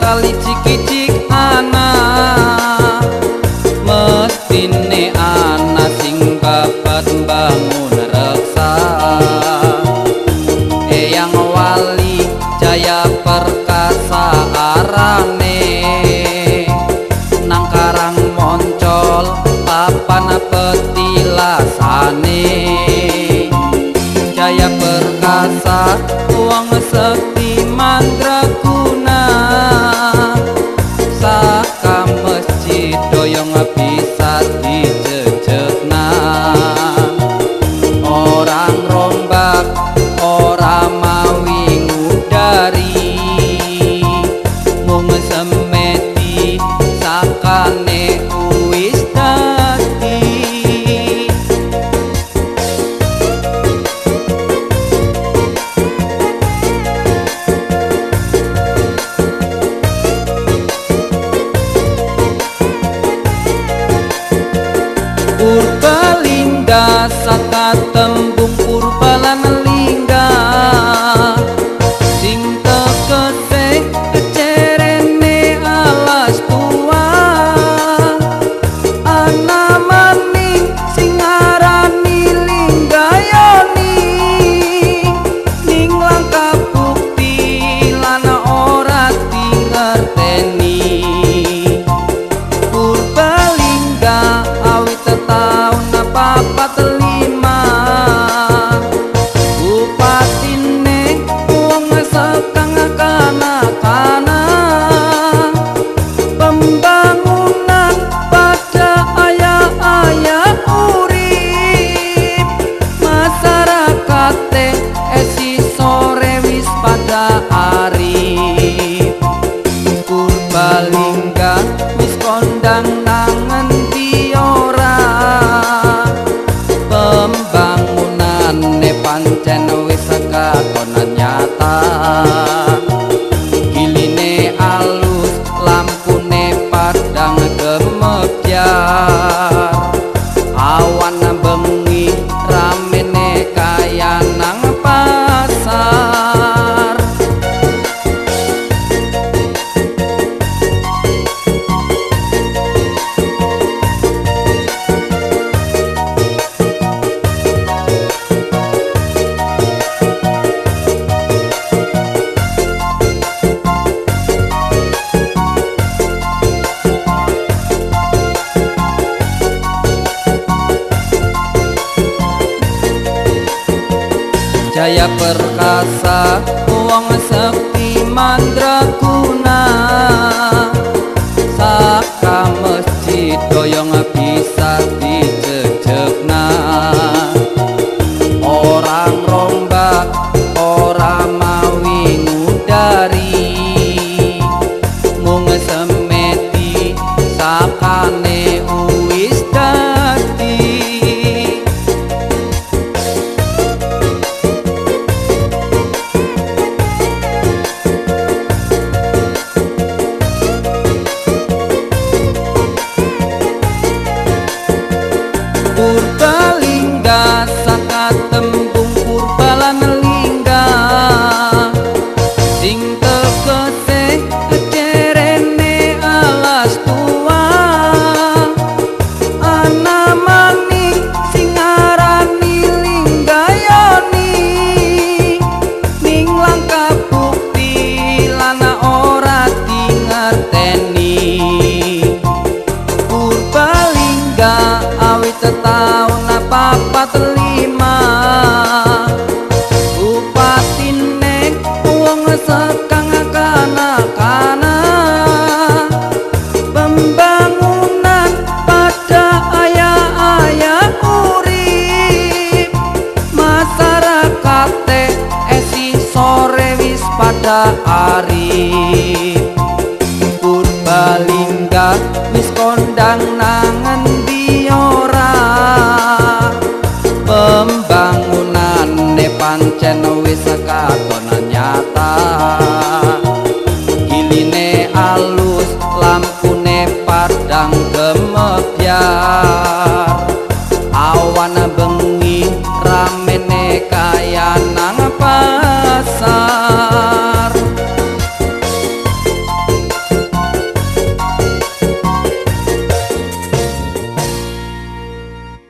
tali cicik-cicik ana. Mestine ana sing babat bangun reksa. Eyang wali jaya perkasa arane. Nang karang moncol papan petilasane jaya perkasa wong sekti mandraku. api essa data tá andar. Jaya perkasa wong sepi mandra setahun apa empat lima. Bupati neng uang sekang kanak-kanak. Pada ari Purbalingga wis kondang nangan